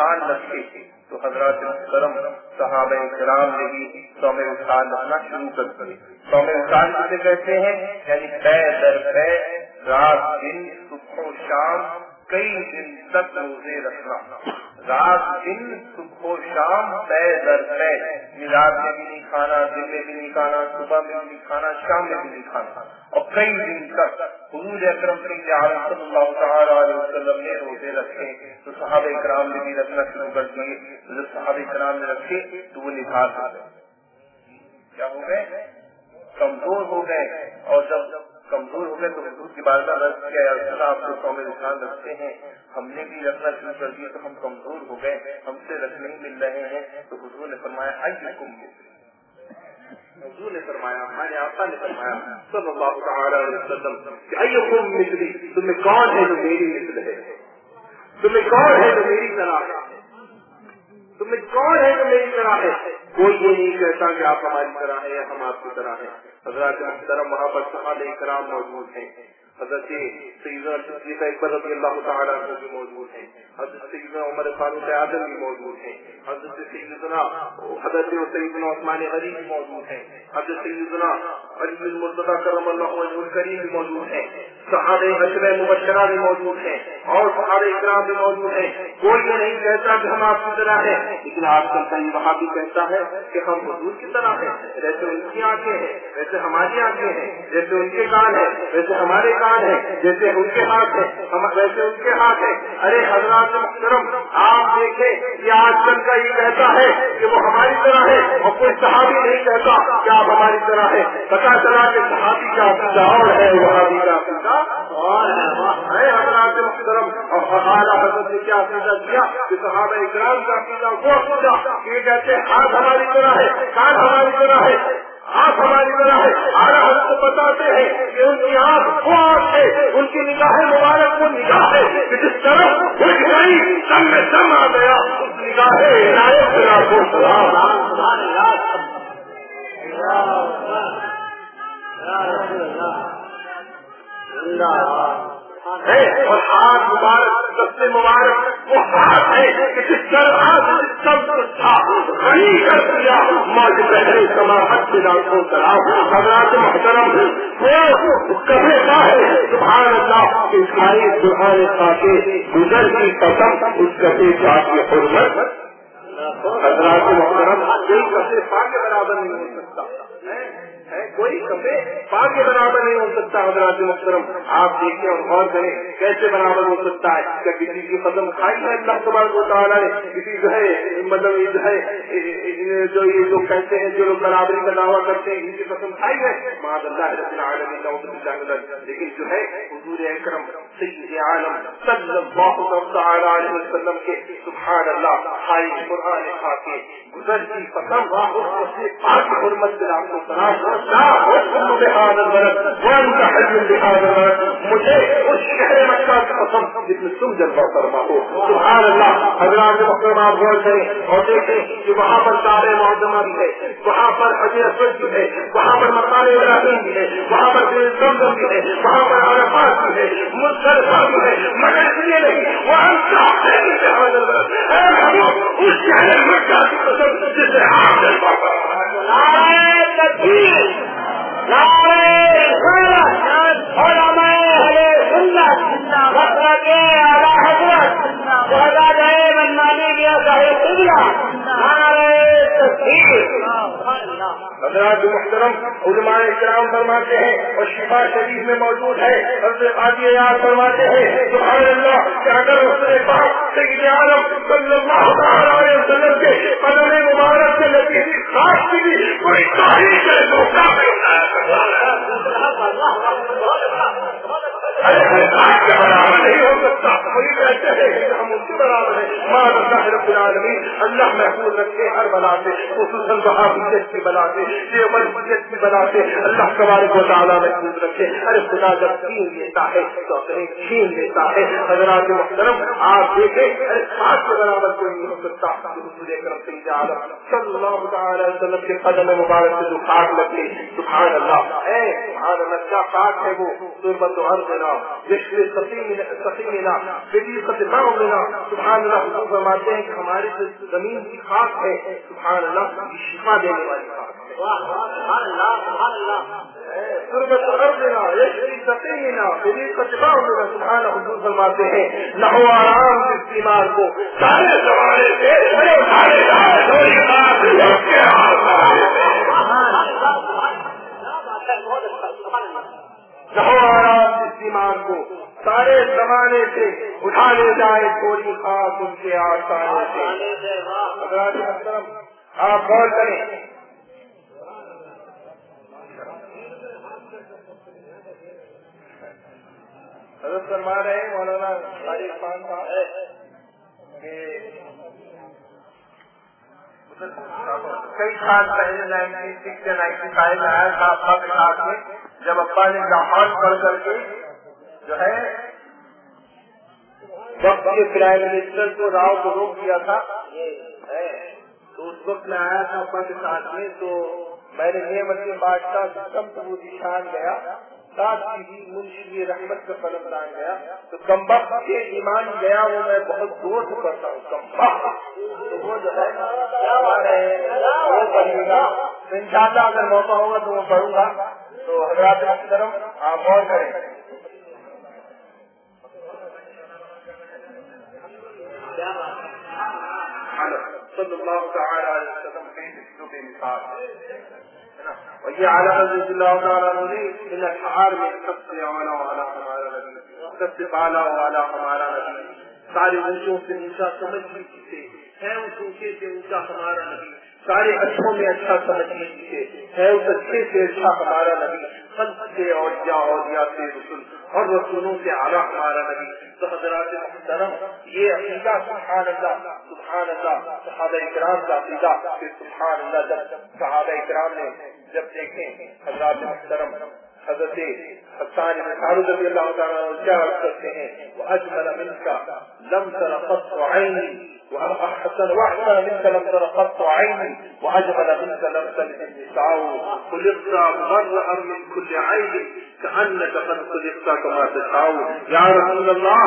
سال رکھے تو حضرات کرم صحابہ کرام نے بھی سوم اٹھان رکھنا شروع کر دیے سوم اٹھان کسے کہتے ہیں یعنی پے در پے رات دن، صبح و شام، کئی دن تک روزے رکھنا۔ رات دن، صبح و شام پے در پے رات میں بھی نہیں کھانا، دن میں بھی نہیں کھانا، صبح میں بھی نہیں کھانا، شام میں بھی نہیں کھانا۔ اور کئی دن تک حضور اکرم صلی اللہ تعالی علیہ وسلم نے روزے رکھے تو صحابہ کرام نے بھی رکھنا شروع کر دیے جب صحابہ کرام نے رکھے، تو وہ نکھار ہو گئے کیا ہو گئے۔ کمزور ہو گئے۔ اور جب کمزور ہو گئے تو حضور کی بارگاہ رکھ کیا، یا اللہ، آپ کو قوم نشان رکھتے ہیں، ہم نے بھی رکھنا شروع کر دیا تو ہم کمزور ہو گئے، ہم سے رکھنے ہی مل رہے ہیں۔ تو حضور نے فرمایا آئی کم حضور نے فرمایا ہمارے آقا نے فرمایا، صلی اللہ تعالی علیہ وسلم، کہ ایکم مثلی تمہیں کون ہے جو میری مثل ہے؟ تمہیں کون ہے جو میری طرح ہے؟ تمہیں کون ہے جو میری طرح ہے؟ کوئی یہ نہیں کہتا کہ آپ ہماری طرح ہے یا ہم آپ کی طرح ہیں۔ حضرات محترم وہاں پر صحابہ کرام موجود ہیں۔ حضرت سیدنا صدیقہ اکبر رضی اللہ تعالیٰ عنہ بھی موجود ہیں۔ حضرت سیدنا عمر فاروق اعظم بھی موجود ہیں۔ حضرت سیدنا حضرت سیدنا عثمان غریب بھی موجود ہیں۔ حضرت سیدنا علی بن مرتضی کرم اللہ وجہ الکریم بھی موجود ہیں۔ صحابہ عشر مبشرہ بھی موجود ہیں۔ اور صحابہ اکرام بھی موجود ہیں۔ کوئی یہ نہیں کہتا کہ ہم آپ کی طرح ہیں، لیکن آج کل کا یہ وہاں بھی کہتا ہے کہ ہم حضور کی طرح ہیں۔ جیسے ان کی آنکھیں ہیں ویسے ہماری آنکھیں ہیں، جیسے ان کے کان ہیں ویسے ہمارے کان ہے جیسے ان کے ہاتھ ہے ہم ویسے ان کے ہاتھ ہے ارے حضرات محترم، آپ دیکھیں یہ آج کل کا یہ کہتا ہے کہ وہ ہماری طرح ہے اور کوئی صحابی نہیں کہتا کہ آپ ہماری طرح ہے پتا چلا کہ صحابی کا اور ہے، وہابی کا اور ہے۔ حضرات محترم اور اعلیٰ حضرت نے کیا عقیدہ کیا کہ صحابہ اکرام کا عقیدہ وہ عقیدہ یہ کہتے ہیں ہاتھ ہماری طرح ہے کان ہماری طرح ہے، آپ ہماری طرح ہے اعلیٰ حضرت بتاتے ہیں کہ ان کی آنکھ وہ آنکھ ہے، ان کی نگاہ مبارک وہ نگاہ ہے کہ جس طرح اٹھ گئی سب میں سم آ گیا، اس نگاہ عنایت سے کو سلام۔ ہے اور ہاتھ مبارک سب سے مبارک، وہ ہاتھ ہے کہ جس طرح سب کچھ تھا غنی کر دیا۔ ماج پہلے سماحت کے نام کرا حضرات محترم وہ کبھی کا ہے سبحان اللہ کہ ساری سبحان کے گزر کی قسم اس کبھی کا کی حرمت۔ حضرات محترم کوئی کبھی پا کے برابر نہیں ہو سکتا۔ کوئی کپڑے پا کے برابر نہیں ہو سکتا حضرات محترم۔ آپ دیکھیں اور غور کریں کیسے برابر ہو سکتا ہے۔ کیا کسی کی قدم کھائی ہے اللہ تبارک و تعالیٰ نے، کسی جو ہے مطلب جو ہے جو یہ لوگ کہتے ہیں، جو لوگ برابری کا دعویٰ کرتے ہیں، ان کی قسم کھائی ہے۔ ماں اللہ رب العالمین لیکن جو ہے، حضور اکرم، سید عالم صلی اللہ تعالیٰ علیہ وسلم کے سبحان اللہ خائی قرآن کھا کے گزر کی قسم پاک حرمت سے آپ کو تلاش مجھے اس شہر مکہ کی قسم، جس میں تم جلوہ فرما ہو۔ سبحان اللہ، حضرات محترم آپ غور کریں اور دیکھیں کہ وہاں پر کعبہ معظمہ بھی ہے، وہاں پر حجر اسود بھی ہے، وہاں پر مکان ابراہیم بھی ہے، وہاں پر زمزم بھی ہے، وہاں پر عرفات بھی ہے مصطلفہ بھی ہے، مگر اس لیے نہیں، وہ اس شہر والے مکہ کی قسم جس سے آپ جلوہ فرما حضرات محترم، علماء اکرام فرماتے ہیں، اور شفا شریف میں موجود ہے، حضرت قاضی یاد فرماتے ہیں، سبحان اللہ، کہ اگر رسول پاک سید عالم صلی اللہ علیہ وسلم کے قدم مبارک سے لگی خاص کی کوئی تاریخ ہے وہی کہتے ہیں کہ ہم ان کے برابر ہیں۔ ماں اللہ رب العالمین، اللہ محفوظ رکھے، ہر بلا سے، خصوصاً بہابیت کی بلا سے دیوبندیت کی بلا سے۔ اللہ تبارک و تعالیٰ محفوظ رکھے۔ ارے خدا جب چھین لیتا ہے، تو اپنے چھین لیتا ہے۔ حضرات محترم، آپ دیکھیں، ارے ساتھ کے برابر کوئی نہیں ہو سکتا۔ حضور اکرم سید عالم صلی اللہ تعالی وسلم کے قدم مبارک سے جو خاک لگتے سبحان اللہ۔ اے سبحان اللہ، کیا خاک ہے وہ؟ تربت و عرض نا جشن سقیمنا۔ بیٹی فتمہ منا سبحان اللہ حضور فرماتے ہیں کہ ہماری جو زمین کی خاک ہے سبحان اللہ یہ شفا دینے والی ہے۔ سبحان اللہ سبحان حضور فرماتے ہیں نہ ہو آرام اس بیمار کو۔ سارے زمانے سے نہ ہو آرام اس بیمار کو۔ سارے زمانے سے اٹھا لے جائے تھوڑی خاص ان کے آسانے سے آپ غور کریں۔ حضرت فرما رہے ہیں، مولانا طارق خان صاحب، کہ کئی سال پہلے نائنٹی سکس یا نائنٹی فائیو میں آیا تھا ابا کے ساتھ میں، جب ابا نے لاہور پڑھ کر کے جو ہے، وقت کے پرائم منسٹر کو راؤ کو روک دیا تھا۔ تو اس وقت میں آیا تھا ابا کے میں، تو میں نے یہ مچھلی بادشاہ سسٹم تو وہ نشان گیا۔ ساتھ ہی منشی رحمت کا فلم دان گیا۔ تو کمبخ کے ایمان گیا، وہ میں بہت دور سے پڑھتا ہوں۔ کمبخ تو وہ جو ہے، کیا بات ہے؟ وہ پڑھے گا۔ ان شاء اللہ اگر موقع ہوگا تو وہ پڑھوں گا۔ تو حضرات محترم، آپ غور کریں۔ صلی اللہ تعالی علیہ وسلم کے حصوں کے مثال وهي على رضي الله تعالى عنه من الحار من سبت علا وعلا ہمارا نبی سبت بالا وعلا ہمارا نبی۔ سارے اونچوں سے اونچا سمجھ بھی سکتے ہیں اس اونچے سے اونچا ہمارا نبی۔ سارے اچھوں میں اچھا سمجھ بھی سکتے ہے اس اچھے سے اچھا ہمارا نبی۔ خلق سے اور یا اولیا سے رسول اور رسولوں سے اعلیٰ ہمارا نبی تو حضرات محترم، یہ عقیدہ سبحان اللہ سبحان اللہ صحابہ اکرام کا عقیدہ سبحان اللہ جب صحابہ اکرام نے جب دیکھیں حضرات محترم، حضرت حسان خارج رضی اللہ تعالیٰ کیا کرتے ہیں وہ اجمل من کا لم تر عینی قط عینی وحسن واحسن منك لم تر قط عيني وأجمل منك لم تلد النساء خلقت مبرأ من كل عين. كأنك قد خلقت رسول الله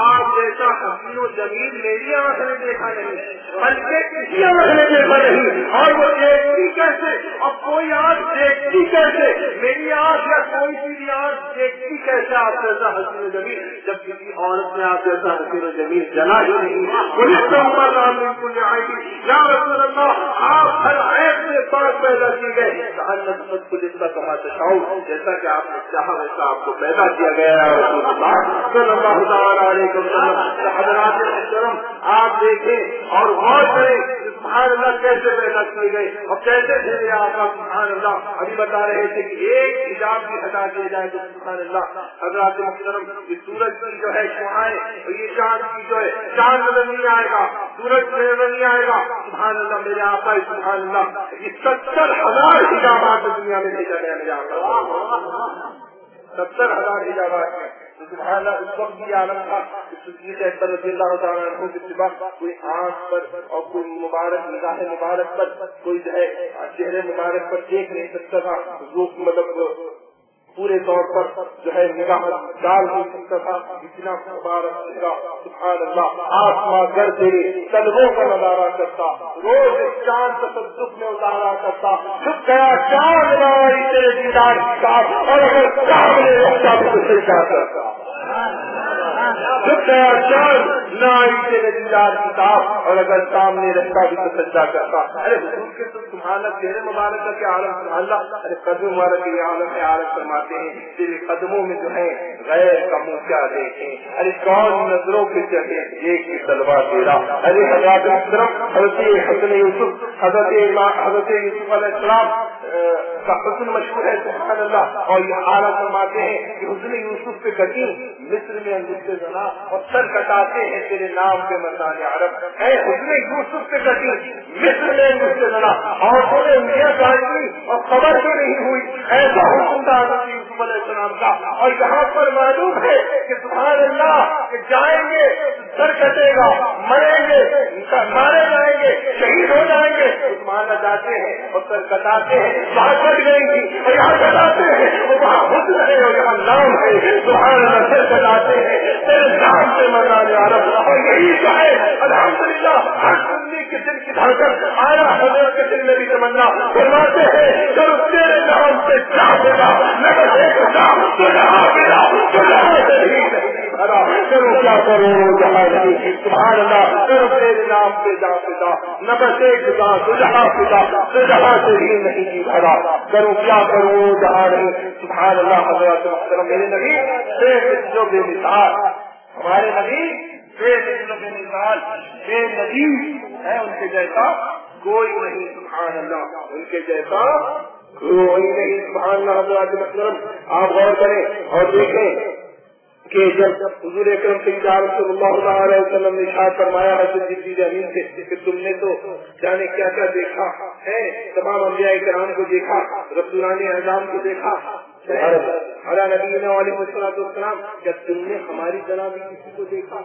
آپ جیسا حسین و جمیل میری آنکھ نے دیکھا نہیں، بلکہ کسی آنکھ نے دیکھا نہیں، اور وہ دیکھتی کیسے؟ اب کوئی آنکھ دیکھتی کیسے؟ میری آنکھ یا کوئی سی بھی آنکھ دیکھتی کیسے؟ آپ جیسا حسین و جمیل، جب کسی عورت نے آپ جیسا حسین و جمیل جنا ہی نہیں خلقت مبرأ من كل عيب یا رسول اللہ، آپ ہر عیب سے پاک پیدا کی گئے۔ کہانت جس کا کما چاہوں جیسا کہ آپ نے چاہا ویسا آپ کو پیدا کیا گیا ہے حضرات محترم، آپ دیکھیں اور غور کریں سبحان اللہ کیسے پیدا کیے گئے اور کیسے تھے آپ سبحان اللہ۔ ابھی بتا رہے تھے کہ ایک حجاب بھی ہٹا دیا جائے تو سبحان اللہ۔ حضرات محترم، یہ سورج کی جو ہے شعائیں اور یہ چاند کی جو ہے چاند نظر نہیں آئے گا۔ سورج نظر نہیں آئے گا۔ سبحان اللہ میرے آقا، سبحان اللہ، یہ ستر ہزار حجابات دنیا میں بھیجا گیا میرے آقا۔ ستر ہزار حجابات میں تو سبحان اللہ، اس وقت بھی عالم تھا۔ اکبر رضی اللہ تعالیٰ عنہ کے سوا کوئی آنکھ پر اور کوئی مبارک، نگاہ مبارک پر کوئی جو ہے، چہرے مبارک پر دیکھ نہیں سکتا تھا۔ مطلب پورے طور پر جو ہے نگاہ ڈال نہیں سکتا تھا، اتنا مبارک نگاہ سبحان اللہ آسما گھر تیرے طلبوں کا نظارہ کرتا، روز چاند تصدق میں اتارا کرتا چھپ گیا چاند ناری تیرے دیدار کا اور اگر چاند نے رکھتا تو سجدہ کرتا۔ چھپ گیا چاند نہ آئی تیرے دیدار کتاب اور اگر سامنے رکھتا بھی تو سجدہ کرتا۔ ارے حضور کے تو تمہارا چہرے مبارک کا کیا عالم سبحان ارے قدم مبارک کے عالم ہے عالم فرماتے ہیں، تیرے قدموں میں جو ہے غیر کا منہ کیا دیکھیں۔ ارے کون نظروں کے چہرے ایک کی تلوار تیرا ارے حضرات محترم حضرت حسن یوسف، حضرت حضرت یوسف علیہ السلام کا حسن مشہور ہے، سبحان اللہ۔ اور یہ حالت فرماتے ہیں کہ حسن یوسف پہ کٹی مصر میں انگوشتے زنا اور سر کٹاتے ہیں تیرے نام کے مردان عرب۔ اے حسن یوسف پہ کٹی مصر میں انگوشتے زنا۔ اور انہوں نے انگلیاں کاٹی اور خبر بھی نہیں ہوئی؟ ایسا حکم تھا حضرت یوسف علیہ السلام کا۔ اور یہاں پر معلوم ہے کہ سبحان اللہ کہ جائیں گے سر کٹے گا، مریں گے، مارے جائیں گے، شہید ہو جائیں گے۔ مارنا جاتے ہیں اور سر کٹاتے ہیں وہاں کٹ گئی تھی اور یہاں کٹاتے ہیں اور وہاں خود رہے اور یہاں نام ہے۔ تمہارا سر کٹاتے ہیں تیرے نام سے مرنا جا رہا اور یہی تو ہے الحمد للہ ہر سنی کے دل کی دھڑکن آیا حضرت کے دل میں بھی تمنا فرماتے ہیں۔ چلو تیرے نام سے کیا ہوگا میں کرو کیا کرو جہاں نہیں۔ سبحان اللہ کرو تیرے نام پہ جا پتا نہ بس ایک جا سجہا پتا سجہا سے ہی نہیں جی بھرا۔ کرو کیا کرو جہاں نہیں۔ سبحان اللہ، حضرت محترم، میرے نبی، بے مثلوں بے مثال۔ ہمارے نبی، بے مثلوں بے مثال۔ بے نبی ہے ان کے جیسا کوئی نہیں، سبحان اللہ۔ ان کے جیسا کوئی نہیں، سبحان اللہ، حضرت محترم۔ آپ غور کریں اور دیکھیں۔ کہ جب حضور اکرم صلی اللہ علیہ وسلم نے شاہ فرمایا حضرت جدید امین سے کہ تم نے تو جانے کیا کیا دیکھا ہے؟ تمام انبیاء کرام کو دیکھا، رسولانی اعظام کو دیکھا ہرا نبی علیہ السلام کیا تم نے ہماری طرح کسی کو دیکھا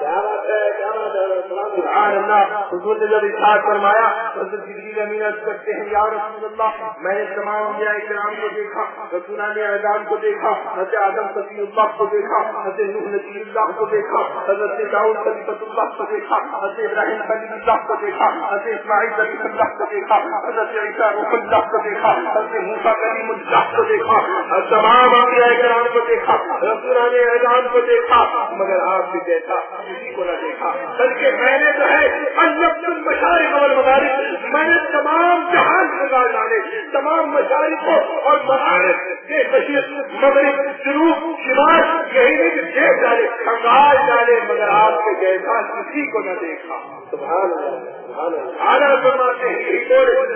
کیا بات ہے کیا بات ہے سبحان اللہ حضور نے جب اشاعت فرمایا حضرت جبریل امین کرتے ہیں یا رسول اللہ میں نے تمام انبیاء کرام کو دیکھا رسولانی اعظام کو دیکھا حضرت آدم صفی اللہ کو دیکھا حضرت نوح نبی اللہ کو دیکھا حضرت داؤد خلیفت اللہ کو دیکھا حضرت ابراہیم خلیل اللہ کو دیکھا حضرت اسماعیل خلیف اللہ کو دیکھا حضرت عیسیٰ رخ اللہ کو دیکھا حضرت موسا کریم اللہ کو دیکھا تمام انبیاء کرام کو دیکھا رسولان اعظام کو دیکھا، مگر آپ بھی دیکھا، کسی کو نہ دیکھا۔ بلکہ میں نے جو ہے اللہ مشاعر اور مدارک میں نے تمام جہاز نکال ڈالے، تمام مشاعر کو اور مہارت کے بشیر، مغرب، جنوب، شمال، یہی نہیں کہ دیکھ ڈالے کنگال ڈالے، مگر آپ کے جیسا کسی کو نہ دیکھا۔ سبحان اللہ فرماتے ہیں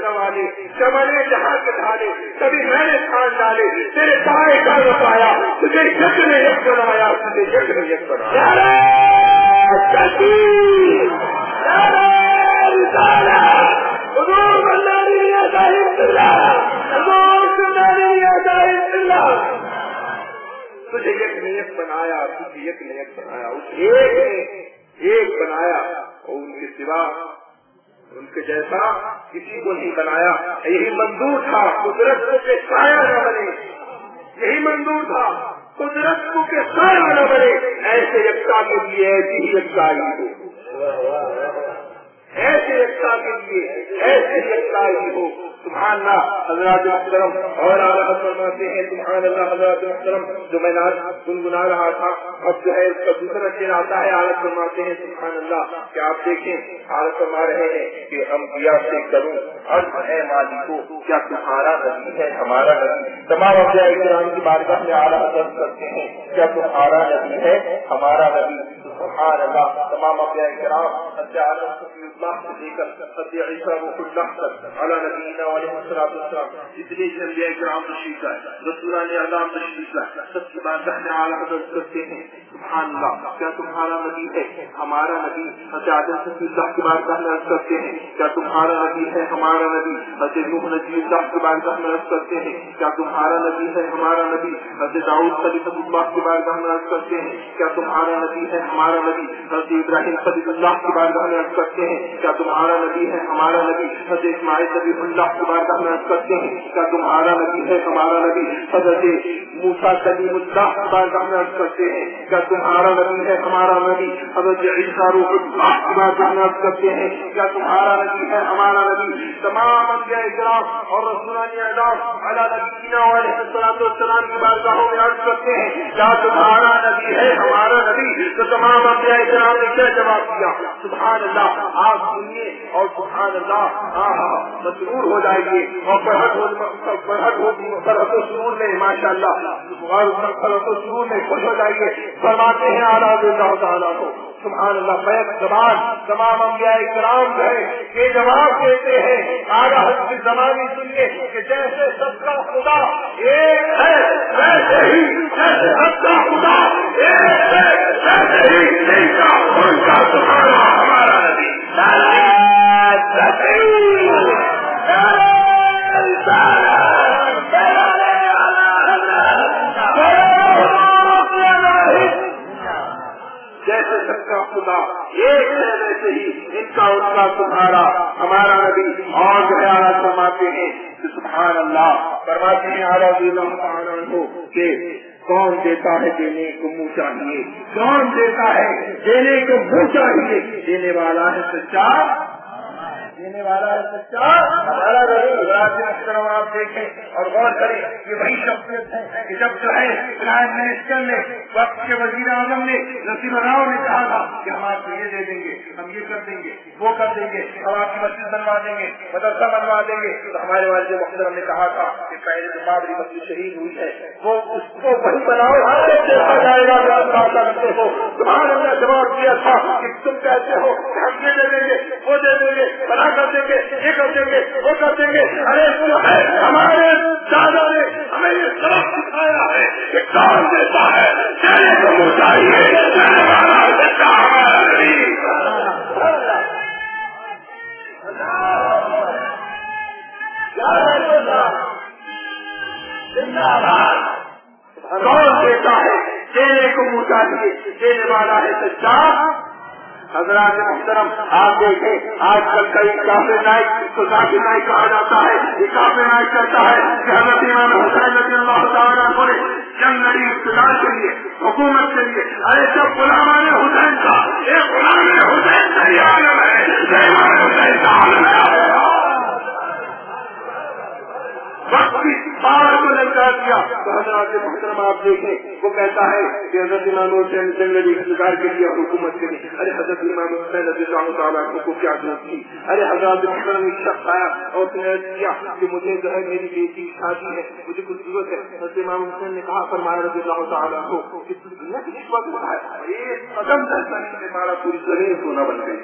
والے چمنے جہاں کے ڈالے کبھی میں نے کھان ڈالے تیرے سارے گھر بتایا تجھے یک نے یک بنایا تجھے یک نے یک بنایا۔ تجھے یک نے یک بنایا تجھے یک نے یک بنایا۔ اس ایک نے ایک بنایا اور ان کے سوا ان کے جیسا کسی کو نہیں بنایا۔ یہی منظور تھا قدرت کو کے سایہ نہ بنے۔ یہی منظور تھا قدرت کو کے سایہ نہ بنے۔ ایسے یکتا کے لیے ایسی ہی یکتا ہو ایسے یکتا کے لیے ایسے یکتا ہی ہو۔ سبحان اللہ، حضرات محترم، اور فرماتے ہیں، سبحان اللہ، حضرات محترم، جو میں ناز گنگنا رہا تھا، اب جو ہے، اس کا دوسرا شیر آتا ہے عالت فرماتے ہیں، سبحان اللہ، کہ آپ دیکھیں عالت فرما رہے ہیں کہ ہم دیا سے کروں ارد ہے مالکو، کیا تمہارا نبی ہے، ہمارا نبی؟ تمام ابیا کرام کی بارگاہ میں اعلیٰ حضرت کرتے ہیں، کیا تمہارا نبی ہے، ہمارا نبی؟ سبحان اللہ تمام ابیا کرام حضرت عالم صفی اللہ سے لے کر حضرت عیسیٰ رخ اللہ تک اعلیٰ نبینا علیہ السلام السلام جتنے انبیاء کرام تشریف لائے رسولان اعظام تشریف لائے سب کی بات کہنے اعلیٰ حضرت کرتے ہیں سبحان اللہ کیا تمہارا نبی ہے؟ ہمارا نبی حضرت عادل صفی اللہ کی بات کہنے عرض کرتے ہیں. کیا تمہارا نبی ہے؟ ہمارا نبی حضرت نوح نبی اللہ کی بات کہنے عرض کرتے ہیں. کیا تمہارا نبی ہے؟ ہمارا نبی حضرت داؤد خلیفۃ اللہ کی بات کہنے عرض کرتے ہیں. کیا تمہارا نبی ہے؟ ہمارا نبی حضرت ابراہیم خلیف اللہ کی بارگاہ میں عرض کرتے ہیں۔ کیا تمہارا نبی ہے؟ ہمارا نبی حضرت اسماعیل نبی اللہ کی بارگاہ میں عرض کرتے ہیں۔ کیا تمہارا نبی ہے؟ ہمارا نبی حضرت موسا کلیم اللہ کی بارگاہ میں عرض کرتے ہیں۔ کیا تمہارا نبی ہے؟ ہمارا نبی حضرت عیسیٰ روح اللہ کرتے ہیں، کیا تمہارا نبی ہے، ہمارا نبی تمام انبیاء کرام اور رسولانی اعظام علی نبینا علیہ الصلوۃ والسلام کی بارگاہوں میں عرض کرتے ہیں کیا تمہارا نبی ہے، ہمارا نبی تو تمام انبیاء کرام نے کیا جواب دیا؟ سبحان اللہ آپ سنیے اور سبحان اللہ ہاں، ہاں، مسرور ہو جائیے اور فرحت ہو فرحت ہو فرحت و سرور میں ماشاء اللہ فرحت و سرور میں خوش ہو جائیے، فرماتے ہیں اعلیٰ اللہ تعالیٰ کو۔ سبحان اللہ، بیت زبان، تمام انبیاء کرام جو ہے یہ جواب دیتے ہیں آگا کی زمانی سنیے کہ جیسے سب کا خدا ایک ہے، ویسے ہی جیسے سب کا خدا ایک ہے، ویسے ہی نہیں کا ان کا تمہارا ہمارا نبی جیسے ایک رہنے سے ہی ان کا ان کا سہارا ہمارا نبی اور گہرا سماتے ہیں سبحان اللہ فرماتے ہیں اللہ ہو کہ کون دیتا ہے دینے کو منہ چاہیے؟ کون دیتا ہے دینے کو منہ چاہیے؟ دینے والا ہے سچا دینے والا ہے سچا؟ ہمارا رہی آپ دیکھیں اور غور کریں یہ وہی شخصیت ہے کہ جب جو ہے پرائم منسٹر نے وقت کے وزیر اعظم نے نصیب راؤ نے کہا تھا کہ ہم آپ کو یہ دے دیں گے، ہم یہ کر دیں گے، وہ کر دیں گے، ہم آپ کی مسجد بنوا دیں گے، مدرسہ بنوا دیں گے۔ تو ہمارے والد محترم نے کہا تھا کہ پہلے جو بابری مسجد شہید ہوئی ہے، وہ اس کو وہی بناؤ دیکھا جائے گا تمہارے نے جواب دیا تھا کہ تم کہتے ہو؟ ہم یہ دے دیں گے؟ وہ دے دیں گے۔ بنا کر دیں گے، یہ کر دیں گے، وہ کر دیں گے۔ ارے ہمارے دادا نے ہمیں یہ سبق سکھایا ہے کہ کام دیتا ہے چاہیے تو وہ چاہیے کون دیتا ہے؟ دینے کو منہ چاہیے دینے والا ہے سچا۔ حضرات محترم، آپ دیکھیں، آج کل کئی کافی نائک تو کافی نائک کہا جاتا ہے، یہ کافی نائک کہتا ہے کہ حضرت امام حسین رضی اللہ تعالیٰ کو جنگ لڑی اقتدار کے لیے، حکومت کے لیے، ارے سب غلام حسین کا یہ غلام حسین کا عالم ہے حسین کا عالم ہے۔ وقت کی پار کو لگتا دیا۔ تو حضرات محترم آپ دیکھیں، وہ کہتا ہے کہ حضرت امام حسین جنگلی اقتدار کے لیے حکومت کے لیے۔ ارے حضرت امام حسین رضی اللہ تعالیٰ کو کیا ضرورت تھی؟ ارے حضرات محترم ایک شخص آیا اور اس نے کیا کہ مجھے جو ہے میری بیٹی کی شادی ہے، مجھے کچھ ضرورت ہے۔ حضرت امام حسین نے کہا، فرمایا رضی اللہ تعالیٰ کو کہ دنیا کی نسبت ہوتا ہے ایک قدم ایسا نہیں کہ ہمارا پوری زمین سونا بن گئی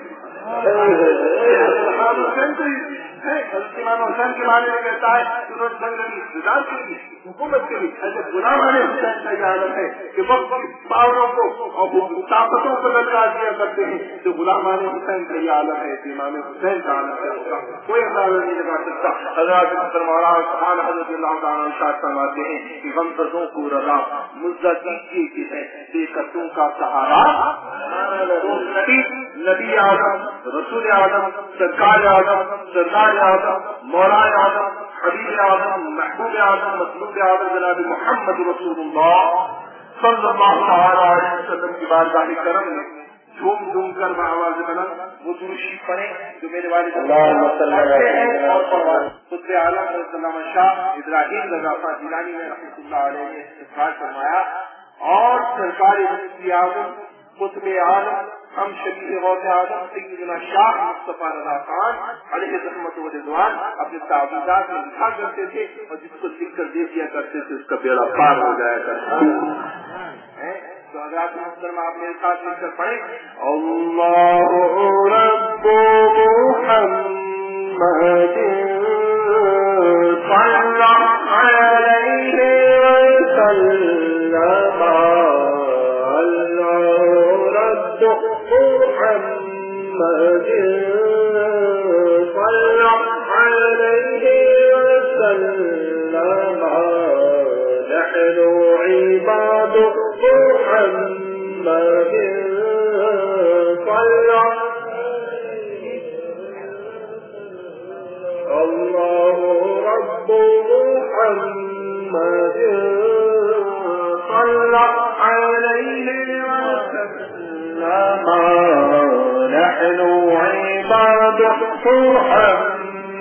حسین حسین کے بارے میں کہتا ہے۔ سورج جنگلی اقتدار کے لیے حکومت کے لیے ایسے غلام حسین کا یہ عالم ہے کہ وقت کی پاوروں کو اور طاقتوں کو للکار دیا کرتے ہیں جو غلام حسین کا یہ عالم ہے امام حسین کا عالم ہے کوئی اندازہ نہیں لگا سکتا حضرات سبحان حضرت اللہ تعالیٰ شاید فرماتے ہیں کہ ہم سزوں کو رضا مزہ کیجیے ہے بے قطوں کا سہارا نبی نبی اعظم رسول اعظم سرکار اعظم سردار اعظم مولانا اعظم حبیب اعظم محبوب اعظم مطلوب اعظم جناب محمد رسول اللہ صلی اللہ تعالی علیہ وسلم کی بارگاہ کرم میں جھوم جھوم کر میں آواز بنا وہ درشی پڑھے جو میرے والد خود عالم شاہ ابراہیم رضافہ جیلانی نے رحمۃ اللہ علیہ نے اخراج فرمایا اور سرکاری مفتی اعظم قطب عالم ہم شبیر غوث اعظم سیدنا شاہ مصطفیٰ رضا خان علیہ رحمت و رضوان اپنے تعبیرات میں لکھا کرتے تھے اور جس کو لکھ کر دے دیا کرتے تھے، اس کا بیڑا پار ہو جایا کرتا تو حضرات محترم آپ میرے ساتھ مل کر پڑھیں۔ اللہ رب محمد صلی علیہ وسلم۔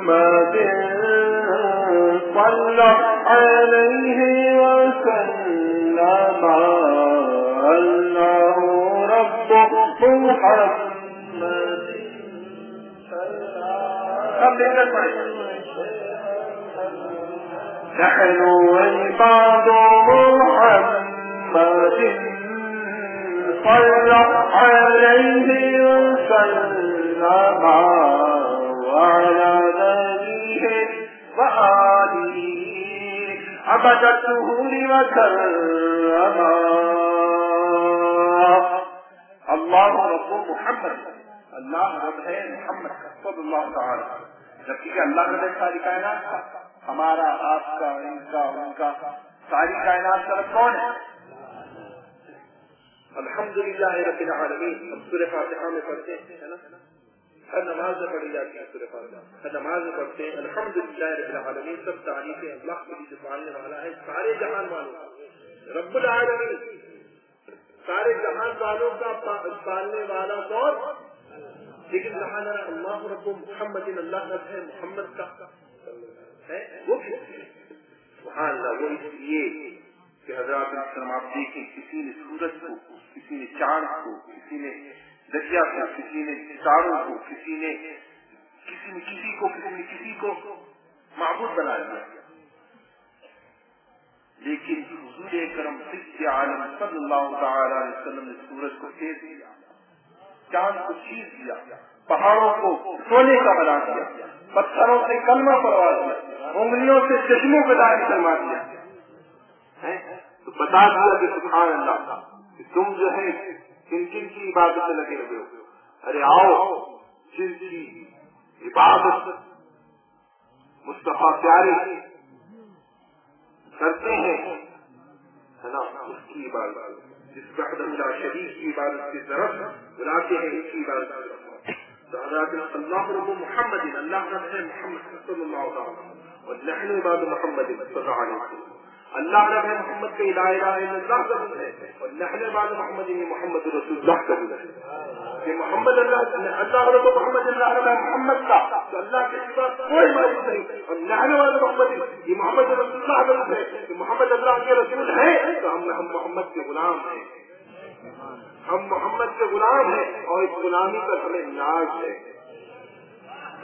محمد صلى عليه وسلم. محمد نحن عباد محمد صلى عليه وسلم. وعلى نبيه وآله اللہ رب محمد. اللہ رب ہے محمد صلی اللہ تعالی. جبکہ اللہ رب ساری کائنات کا، ہمارا، آپ کا، ان کا ان کا ساری کائنات کا رب کون ہے؟ الحمد للہ رب العالمین. ہم سورہ فاتحہ میں پڑھتے ہیں نا؟ ہر نماز میں پڑھی جاتی ہے سورہ فاتحہ. ہر نماز میں پڑھتے ہیں الحمد للہ رب العالمین. سب تعریفیں اللہ کے لیے پالنے والا ہے، سارے جہان والوں رب العالمین. سارے جہان والوں کا پالنے والا کون لیکن کہا اللہ رب محمد اللہ رب ہے، محمد کا ہے، وہ سبحان اللہ، وہ اس لیے کہ حضرات السلام آپ دیکھیں کسی نے سورج کو، کسی نے چاند کو، کسی نے دریا کو، کسی نے ستاروں کو، کسی نے کسی نے کسی کو، کسی نے کسی کو معبود بنا دیا۔ لیکن حضور کرم سکھ عالم صلی اللہ تعالی علیہ وسلم نے سورج کو تیز دیا، چاند کو چیز دیا پہاڑوں کو سونے کا بنا دیا، پتھروں سے کلمہ پڑوا دیا انگلیوں سے چشموں کو دائر کروا دیا۔ تو بتا دیا کہ سبحان اللہ، کہ تم جو ہے کن کن کی عبادت میں لگے ہوئے ہو؟ ارے آؤ، جن کی عبادت مصطفیٰ پیارے کرتے ہیں۔ ہے نا؟ اس کی عبادت، جس وقت اللہ شریف کی عبادت کی طرف بلاتے ہیں، اس کی عبادت تو حضرات اللہ رب محمد، اللہ رب ہے محمد صلی اللہ علیہ وسلم، اور نحن عباد محمد صلی اللہ علیہ وسلم۔ اللہ رب ہے محمد کے الہ الہ الا اللہ کا ہے اور نحن عباد محمد یہ محمد رسول اللہ کا ہے۔ کہ محمد اللہ اللہ رب محمد اللہ رب ہے محمد کا۔ تو اللہ کے سوا کوئی معبود نہیں۔ اور نحن عباد محمد یہ محمد رسول اللہ کا ہے۔ کہ محمد اللہ کے رسول ہے تو ہم ہم محمد کے غلام ہیں۔ ہم محمد کے غلام ہیں اور اس غلامی پر ہمیں ناز ہے۔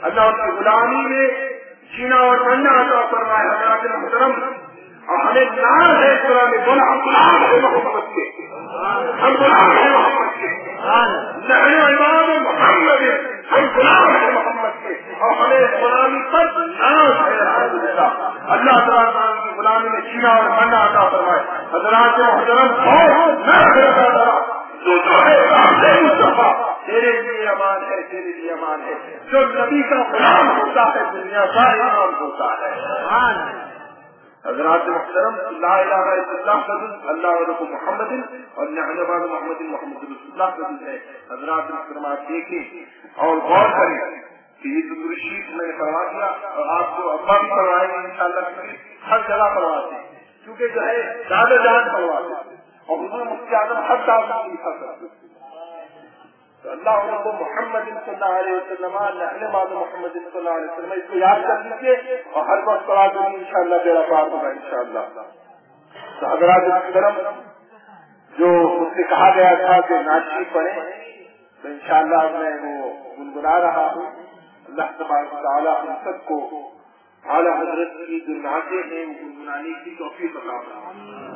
اللہ کی غلامی میں جینا اور بننا عطا فرمائے حضرات محترم۔ اور ہمیں ناز ہے قرآن بولا، ہم غلام ہے محمد کے۔ ہم غلام ہے محمد کے۔ نحن عباد محمد، ہم غلام ہے محمد کے۔ اور ہمیں غلامی پر ناز ہے اللہ تعالیٰ نام کی غلامی میں جینا اور بننا عطا فرمائے۔ حضرات محترم ہو میں جو جو ہے مصطفیٰ، تیرے لیے امان ہے، تیرے لیے امان ہے۔ جو نبی کا غلام ہوتا ہے، دنیا کا ایمان ہوتا ہے۔ حضرات محترم، لا الہ الا اللہ کا دل اللہ رب محمد، اور نحنباد محمد محمد رسول اللہ کا دل ہے۔ حضرات محترم، آپ دیکھیں اور غور کریں کہ یہ جو شیف میں نے کروا دیا، اور آپ کو ابا بھی کروائیں گے ان شاء اللہ ہر جگہ کرواتے ہیں۔ کیونکہ جو ہے، زیادہ جان کرواتے ہیں۔ اور حضور مفتی اعظم ہر سال لکھا کرتے تو اللہ رب محمد صلی اللہ علیہ وسلم، نحن بعد محمد صلی اللہ علیہ وسلم، اس کو یاد کر لیجیے اور ہر وقت پڑھا دیں ان شاء اللہ میرا بار ہوگا ان شاء اللہ تو حضرات محترم جو اس سے کہا گیا تھا کہ ناشری پڑھیں، تو ان شاء اللہ میں وہ گنگنا رہا ہوں۔ اللہ تبارک تعالیٰ ہم سب کو اعلیٰ حضرت کی جو ناطے ہیں، وہ گنگنانے کی توفیق عطا فرمائے۔